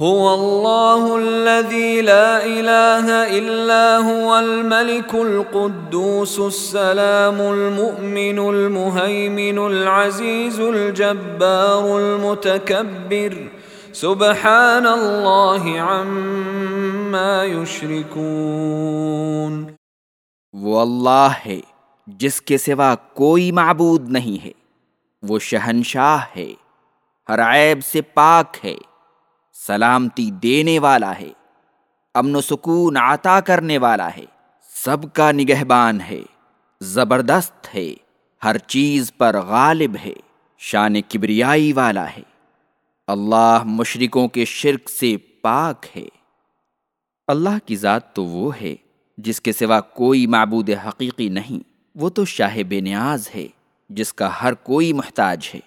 هو الله الذي لا إله إلا هو الملك القدوس السلام المؤمن المهيمن العزيز الجبار المتكبر. سبحان الله عما يشركون. وہ اللہ ہے جس کے سوا کوئی معبود نہیں ہے، وہ شہنشاہ ہے، ہر عیب سے پاک ہے۔ سلامتی دینے والا ہے، امن و سکون عطا کرنے والا ہے۔ سب کا نگہبان ہے، زبردست ہے، ہر چیز پر غالب ہے، شان کبریائی والا ہے۔ اللہ مشرکوں کے شرک سے پاک ہے۔ اللہ کی ذات تو وہ ہے، جس کے سوا کوئی معبود حقیقی نہیں۔ وہ تو شاہ بے نیاز ہے، جس کا ہر کوئی محتاج ہے۔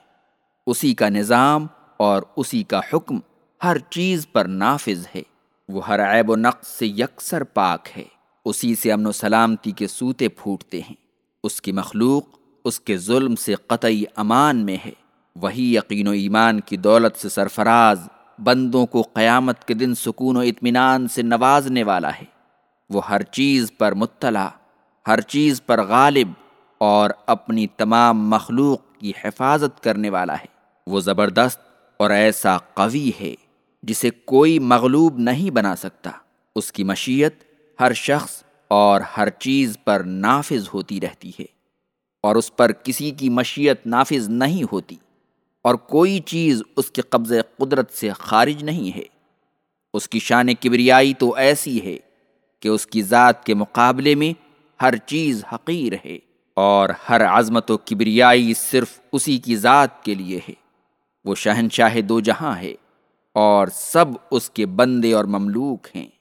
اسی کا نظام اور اسی کا حکم ہر چیز پر نافذ ہے۔ وہ ہر عیب و نقص سے یکسر پاک ہے۔ اسی سے امن و سلامتی کے سوتے پھوٹتے ہیں۔ اس کی مخلوق اس کے ظلم سے قطعی امان میں ہے۔ وہی یقین و ایمان کی دولت سے سرفراز، بندوں کو قیامت کے دن سکون و اطمینان سے نوازنے والا ہے۔ وہ ہر چیز پر مطلع، ہر چیز پر غالب اور اپنی تمام مخلوق کی حفاظت کرنے والا ہے۔ وہ زبردست اور ایسا قوی ہے۔ جسے کوئی مغلوب نہیں بنا سکتا۔ اس کی مشیت ہر شخص اور ہر چیز پر نافذ ہوتی رہتی ہے، اور اس پر کسی کی مشیت نافذ نہیں ہوتی، اور کوئی چیز اس کے قبض قدرت سے خارج نہیں ہے۔ اس کی شان کبریائی تو ایسی ہے کہ اس کی ذات کے مقابلے میں ہر چیز حقیر ہے، اور ہر عظمت و کبریائی صرف اسی کی ذات کے لیے ہے۔ وہ شہنشاہ دو جہاں ہے۔ اور سب اس کے بندے اور مملوک ہیں۔